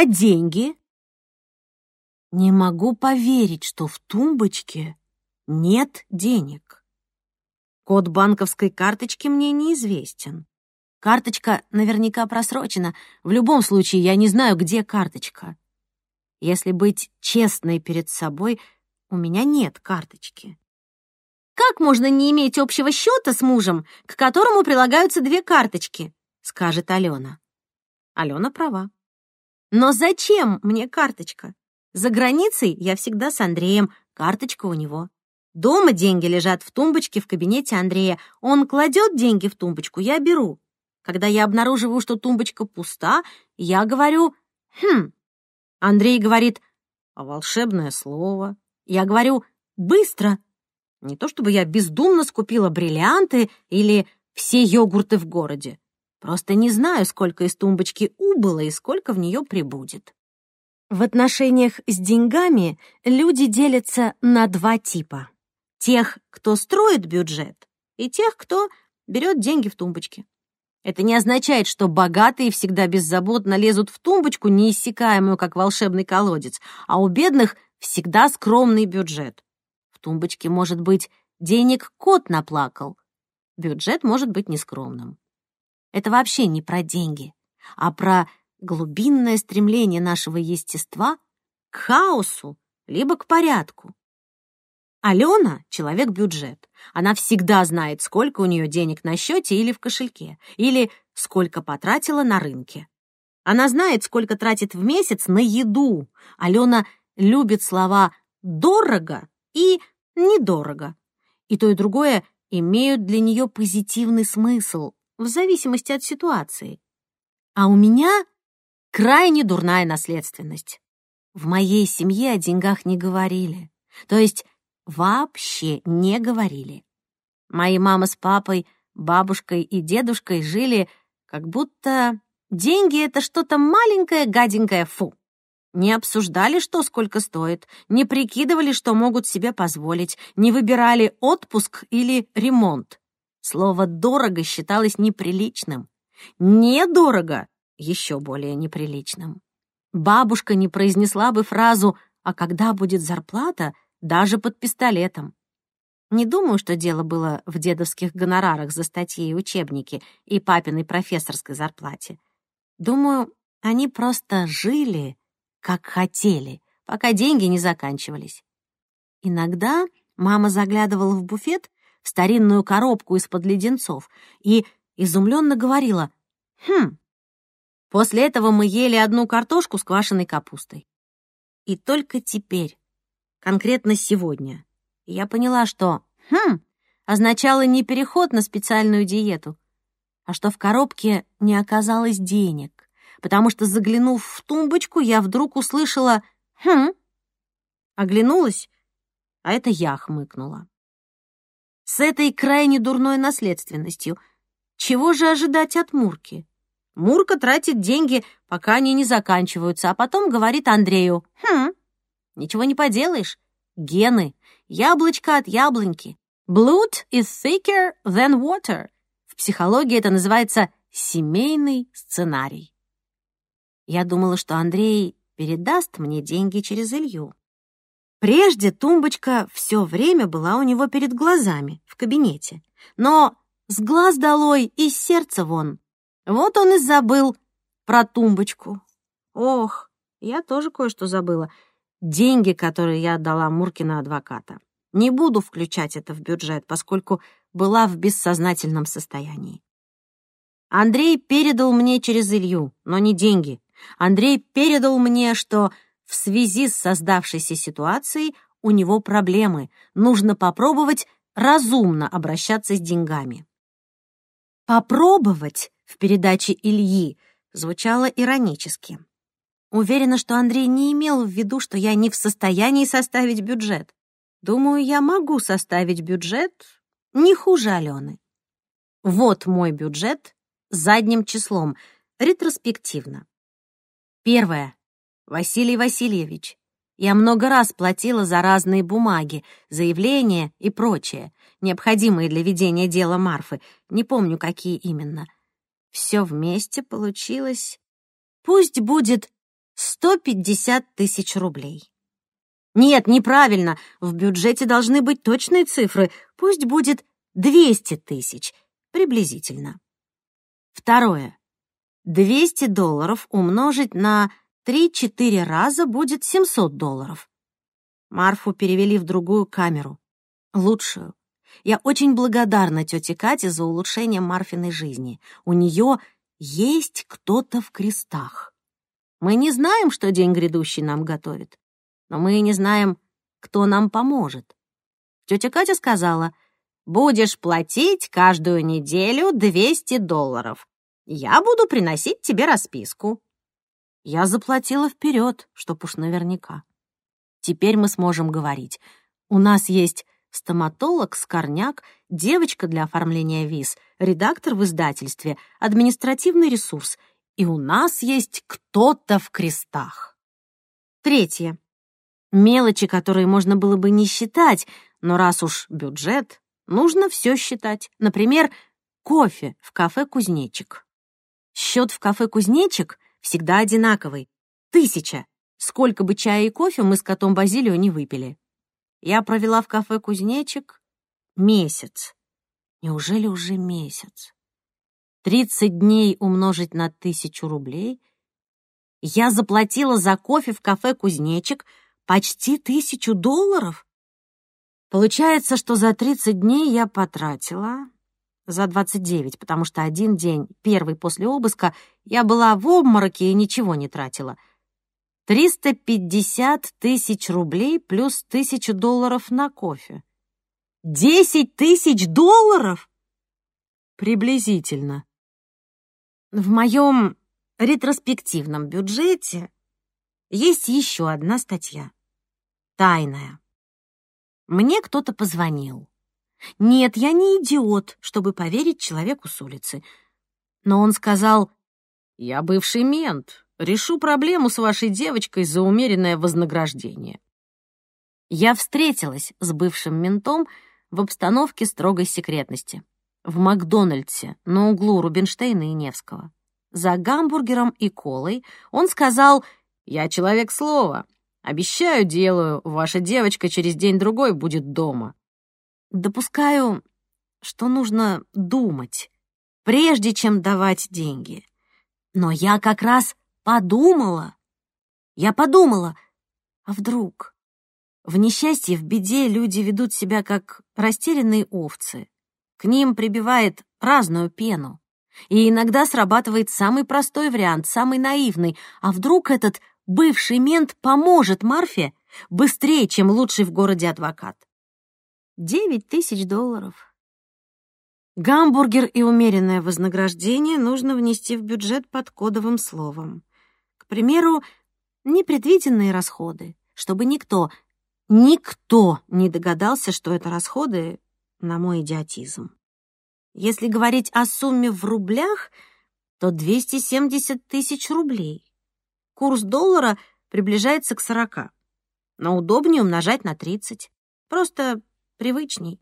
А деньги? Не могу поверить, что в тумбочке нет денег. Код банковской карточки мне неизвестен. Карточка наверняка просрочена. В любом случае, я не знаю, где карточка. Если быть честной перед собой, у меня нет карточки. Как можно не иметь общего счета с мужем, к которому прилагаются две карточки? скажет Алена. Алена права. Но зачем мне карточка? За границей я всегда с Андреем, карточка у него. Дома деньги лежат в тумбочке в кабинете Андрея. Он кладет деньги в тумбочку, я беру. Когда я обнаруживаю, что тумбочка пуста, я говорю «Хм». Андрей говорит «А волшебное слово?» Я говорю «Быстро». Не то чтобы я бездумно скупила бриллианты или все йогурты в городе. Просто не знаю, сколько из тумбочки убыло и сколько в нее прибудет. В отношениях с деньгами люди делятся на два типа. Тех, кто строит бюджет, и тех, кто берет деньги в тумбочке. Это не означает, что богатые всегда беззаботно лезут в тумбочку, неиссякаемую, как волшебный колодец, а у бедных всегда скромный бюджет. В тумбочке, может быть, денег кот наплакал. Бюджет может быть нескромным. Это вообще не про деньги, а про глубинное стремление нашего естества к хаосу либо к порядку. Алена — человек-бюджет. Она всегда знает, сколько у нее денег на счете или в кошельке, или сколько потратила на рынке. Она знает, сколько тратит в месяц на еду. Алена любит слова «дорого» и «недорого». И то, и другое имеют для нее позитивный смысл, в зависимости от ситуации. А у меня крайне дурная наследственность. В моей семье о деньгах не говорили. То есть вообще не говорили. Мои мама с папой, бабушкой и дедушкой жили, как будто деньги — это что-то маленькое, гаденькое, фу. Не обсуждали, что сколько стоит, не прикидывали, что могут себе позволить, не выбирали отпуск или ремонт. Слово «дорого» считалось неприличным. «Недорого» — еще более неприличным. Бабушка не произнесла бы фразу «А когда будет зарплата?» даже под пистолетом. Не думаю, что дело было в дедовских гонорарах за статьи и учебники и папиной профессорской зарплате. Думаю, они просто жили, как хотели, пока деньги не заканчивались. Иногда мама заглядывала в буфет, старинную коробку из-под леденцов, и изумленно говорила «Хм». После этого мы ели одну картошку с квашеной капустой. И только теперь, конкретно сегодня. я поняла, что «хм» означало не переход на специальную диету, а что в коробке не оказалось денег, потому что, заглянув в тумбочку, я вдруг услышала «хм». Оглянулась, а это я хмыкнула. С этой крайне дурной наследственностью чего же ожидать от Мурки? Мурка тратит деньги, пока они не заканчиваются, а потом говорит Андрею «Хм, Ничего не поделаешь. Гены. Яблочко от яблоньки. Blood is thicker than water. В психологии это называется семейный сценарий. Я думала, что Андрей передаст мне деньги через Илью. Прежде тумбочка все время была у него перед глазами, в кабинете. Но с глаз долой и сердца вон. Вот он и забыл про тумбочку. Ох, я тоже кое-что забыла деньги, которые я отдала Муркина адвоката. Не буду включать это в бюджет, поскольку была в бессознательном состоянии. Андрей передал мне через Илью, но не деньги. Андрей передал мне, что в связи с создавшейся ситуацией у него проблемы, нужно попробовать разумно обращаться с деньгами. «Попробовать» в передаче Ильи звучало иронически. Уверена, что Андрей не имел в виду, что я не в состоянии составить бюджет. Думаю, я могу составить бюджет не хуже Алены. Вот мой бюджет задним числом, ретроспективно. Первое. Василий Васильевич. Я много раз платила за разные бумаги, заявления и прочее, необходимые для ведения дела Марфы. Не помню, какие именно. Все вместе получилось... Пусть будет 150 тысяч рублей. Нет, неправильно, в бюджете должны быть точные цифры, пусть будет 200 тысяч, приблизительно. Второе. 200 долларов умножить на 3-4 раза будет 700 долларов. Марфу перевели в другую камеру, лучшую. Я очень благодарна тете Кате за улучшение Марфиной жизни. У нее есть кто-то в крестах. Мы не знаем, что день грядущий нам готовит, но мы не знаем, кто нам поможет. Тетя Катя сказала, «Будешь платить каждую неделю 200 долларов. Я буду приносить тебе расписку». Я заплатила вперед, чтоб уж наверняка. Теперь мы сможем говорить. У нас есть стоматолог, скорняк, девочка для оформления виз, редактор в издательстве, административный ресурс и у нас есть кто-то в крестах. Третье. Мелочи, которые можно было бы не считать, но раз уж бюджет, нужно все считать. Например, кофе в кафе «Кузнечик». Счет в кафе «Кузнечик» всегда одинаковый. Тысяча. Сколько бы чая и кофе мы с котом Базилио не выпили. Я провела в кафе «Кузнечик» месяц. Неужели уже месяц? 30 дней умножить на тысячу рублей, я заплатила за кофе в кафе «Кузнечик» почти тысячу долларов. Получается, что за 30 дней я потратила за 29, потому что один день, первый после обыска, я была в обмороке и ничего не тратила. 350 тысяч рублей плюс тысячу долларов на кофе. 10 тысяч долларов? Приблизительно. В моем ретроспективном бюджете есть еще одна статья. Тайная. Мне кто-то позвонил. Нет, я не идиот, чтобы поверить человеку с улицы. Но он сказал, «Я бывший мент, решу проблему с вашей девочкой за умеренное вознаграждение». Я встретилась с бывшим ментом в обстановке строгой секретности в Макдональдсе на углу Рубинштейна и Невского. За гамбургером и колой он сказал «Я человек слова. Обещаю, делаю, ваша девочка через день-другой будет дома». Допускаю, что нужно думать, прежде чем давать деньги. Но я как раз подумала. Я подумала, а вдруг? В несчастье, в беде люди ведут себя как растерянные овцы. К ним прибивает разную пену. И иногда срабатывает самый простой вариант, самый наивный. А вдруг этот бывший мент поможет Марфе быстрее, чем лучший в городе адвокат? Девять тысяч долларов. Гамбургер и умеренное вознаграждение нужно внести в бюджет под кодовым словом. К примеру, непредвиденные расходы, чтобы никто, никто не догадался, что это расходы на мой идиотизм. Если говорить о сумме в рублях, то 270 тысяч рублей. Курс доллара приближается к 40, но удобнее умножать на 30. Просто привычней.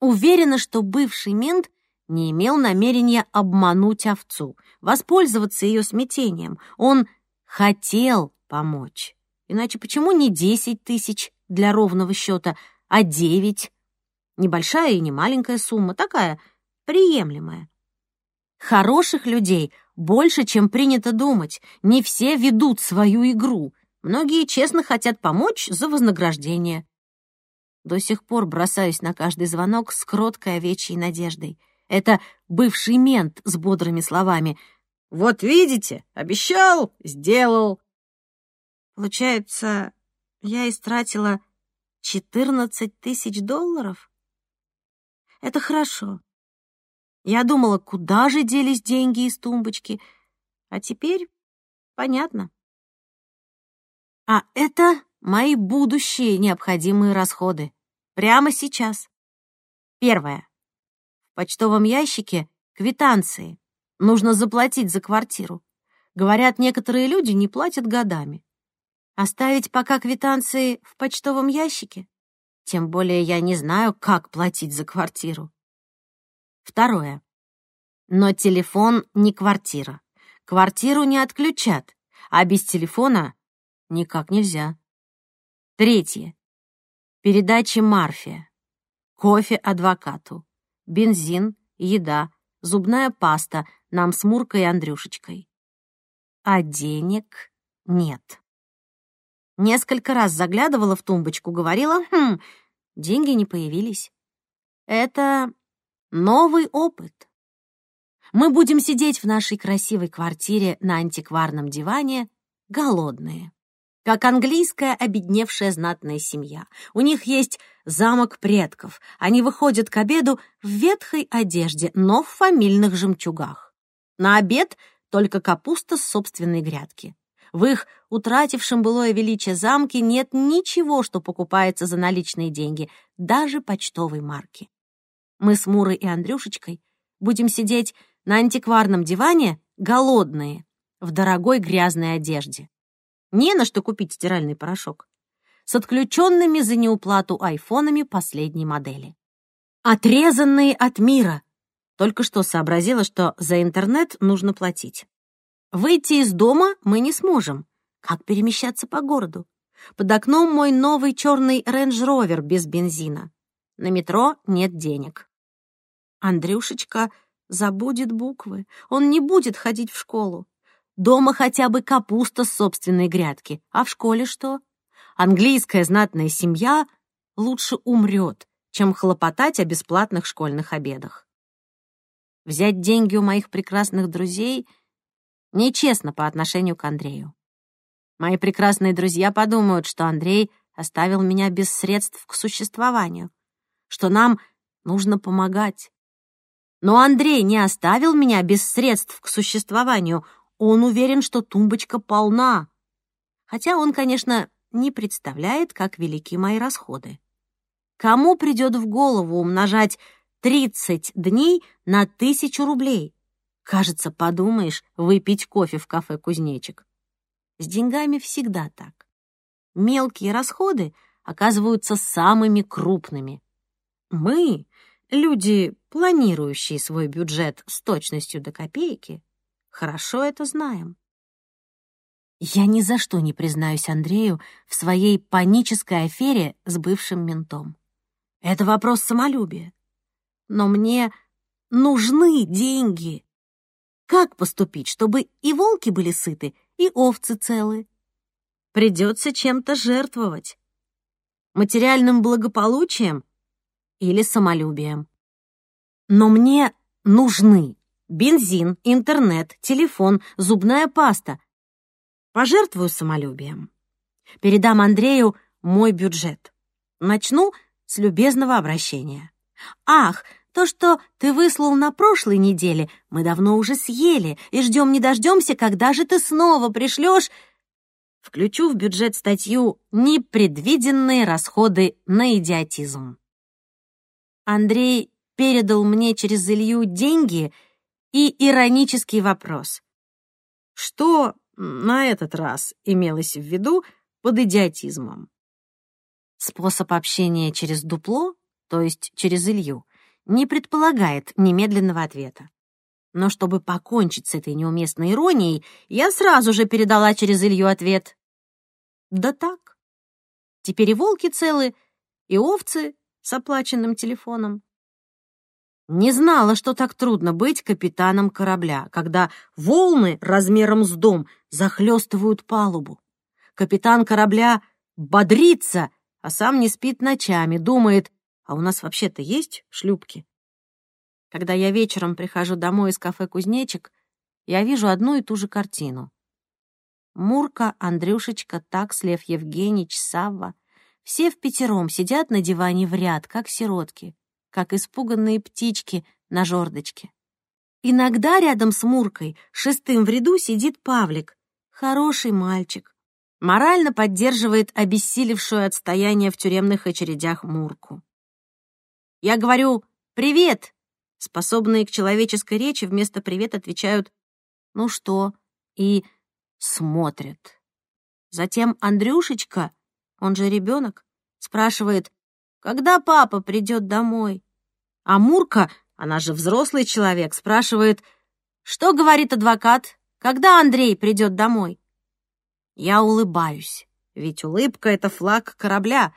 Уверена, что бывший мент не имел намерения обмануть овцу, воспользоваться ее смятением. Он хотел помочь. Иначе почему не 10 тысяч для ровного счета, а 9? Небольшая и не маленькая сумма, такая приемлемая. Хороших людей больше, чем принято думать. Не все ведут свою игру. Многие честно хотят помочь за вознаграждение. До сих пор бросаюсь на каждый звонок с кроткой овечьей надеждой. Это бывший мент с бодрыми словами. «Вот видите, обещал, сделал». Получается, я истратила 14 тысяч долларов? Это хорошо. Я думала, куда же делись деньги из тумбочки, а теперь понятно. А это мои будущие необходимые расходы. Прямо сейчас. Первое. В почтовом ящике квитанции. Нужно заплатить за квартиру. Говорят, некоторые люди не платят годами. Оставить пока квитанции в почтовом ящике? Тем более я не знаю, как платить за квартиру. Второе. Но телефон не квартира. Квартиру не отключат. а без телефона никак нельзя. Третье. Передачи Марфе. Кофе адвокату. Бензин, еда, зубная паста нам с Муркой и Андрюшечкой. А денег нет. Несколько раз заглядывала в тумбочку, говорила, хм, деньги не появились. Это новый опыт. Мы будем сидеть в нашей красивой квартире на антикварном диване, голодные. Как английская обедневшая знатная семья. У них есть замок предков. Они выходят к обеду в ветхой одежде, но в фамильных жемчугах. На обед только капуста с собственной грядки. В их утратившем былое величие замке нет ничего, что покупается за наличные деньги, даже почтовой марки. Мы с Мурой и Андрюшечкой будем сидеть на антикварном диване голодные, в дорогой грязной одежде. Не на что купить стиральный порошок. С отключенными за неуплату айфонами последней модели. Отрезанные от мира. Только что сообразила, что за интернет нужно платить. Выйти из дома мы не сможем. Как перемещаться по городу? Под окном мой новый черный Range Rover без бензина. На метро нет денег. Андрюшечка забудет буквы. Он не будет ходить в школу. Дома хотя бы капуста с собственной грядки. А в школе что? Английская знатная семья лучше умрет, чем хлопотать о бесплатных школьных обедах. Взять деньги у моих прекрасных друзей — Нечестно по отношению к Андрею. Мои прекрасные друзья подумают, что Андрей оставил меня без средств к существованию, что нам нужно помогать. Но Андрей не оставил меня без средств к существованию. Он уверен, что тумбочка полна. Хотя он, конечно, не представляет, как велики мои расходы. Кому придет в голову умножать 30 дней на тысячу рублей? Кажется, подумаешь, выпить кофе в кафе «Кузнечик». С деньгами всегда так. Мелкие расходы оказываются самыми крупными. Мы, люди, планирующие свой бюджет с точностью до копейки, хорошо это знаем. Я ни за что не признаюсь Андрею в своей панической афере с бывшим ментом. Это вопрос самолюбия. Но мне нужны деньги. Как поступить, чтобы и волки были сыты, и овцы целы? Придется чем-то жертвовать. Материальным благополучием или самолюбием. Но мне нужны бензин, интернет, телефон, зубная паста. Пожертвую самолюбием. Передам Андрею мой бюджет. Начну с любезного обращения. «Ах, то, что ты выслал на прошлой неделе, мы давно уже съели и ждем не дождемся, когда же ты снова пришлешь. Включу в бюджет статью «Непредвиденные расходы на идиотизм». Андрей передал мне через Илью деньги и иронический вопрос. Что на этот раз имелось в виду под идиотизмом? Способ общения через дупло, то есть через Илью, не предполагает немедленного ответа. Но чтобы покончить с этой неуместной иронией, я сразу же передала через Илью ответ. Да так. Теперь и волки целы, и овцы с оплаченным телефоном. Не знала, что так трудно быть капитаном корабля, когда волны размером с дом захлестывают палубу. Капитан корабля бодрится, а сам не спит ночами, думает, а у нас вообще-то есть шлюпки. Когда я вечером прихожу домой из кафе «Кузнечик», я вижу одну и ту же картину. Мурка, Андрюшечка, Такс, Лев Евгеньевич, Савва — все в пятером сидят на диване в ряд, как сиротки, как испуганные птички на жердочке. Иногда рядом с Муркой, шестым в ряду, сидит Павлик, хороший мальчик. Морально поддерживает обессилевшую отстояние в тюремных очередях Мурку. Я говорю «Привет!» Способные к человеческой речи вместо «привет» отвечают «Ну что?» и смотрят. Затем Андрюшечка, он же ребенок, спрашивает «Когда папа придет домой?» А Мурка, она же взрослый человек, спрашивает «Что говорит адвокат? Когда Андрей придет домой?» Я улыбаюсь, ведь улыбка — это флаг корабля.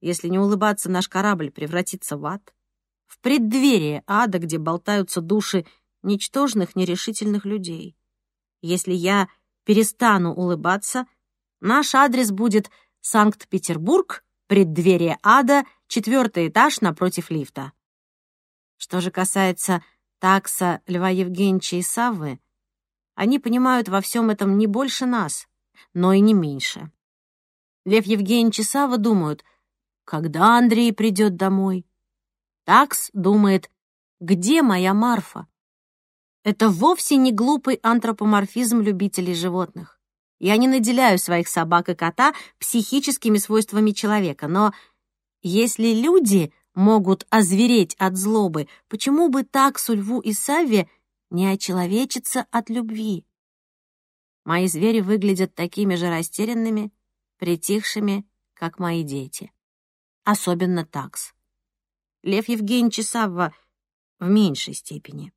Если не улыбаться, наш корабль превратится в ад. В преддверие ада, где болтаются души ничтожных, нерешительных людей. Если я перестану улыбаться, наш адрес будет Санкт-Петербург, преддверие ада, четвертый этаж напротив лифта. Что же касается такса Льва Евгеньевича и Саввы, они понимают во всем этом не больше нас, но и не меньше. Лев Евгеньевич и Савва думают, когда Андрей придет домой. Такс думает, где моя Марфа? Это вовсе не глупый антропоморфизм любителей животных. Я не наделяю своих собак и кота психическими свойствами человека, но если люди могут озвереть от злобы, почему бы таксу льву и савве не очеловечиться от любви? Мои звери выглядят такими же растерянными, притихшими, как мои дети. Особенно такс. Лев Евгеньевич Савва в меньшей степени.